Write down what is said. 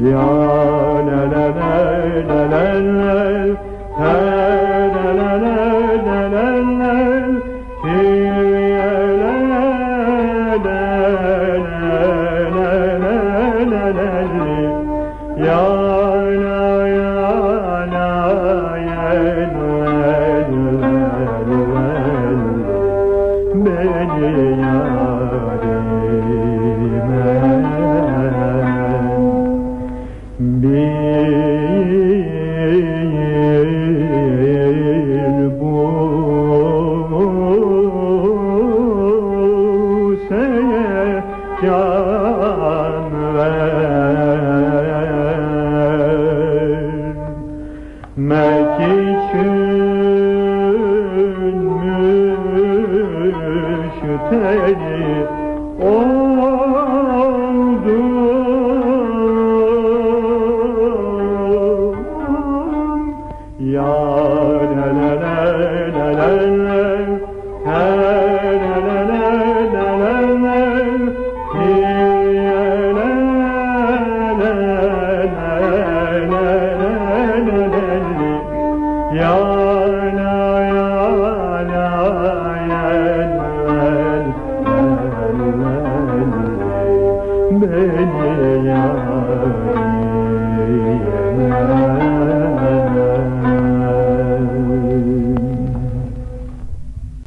Ya la la la la la la la la la la la Beni yar can ver. Mek müşteri ol Yeah.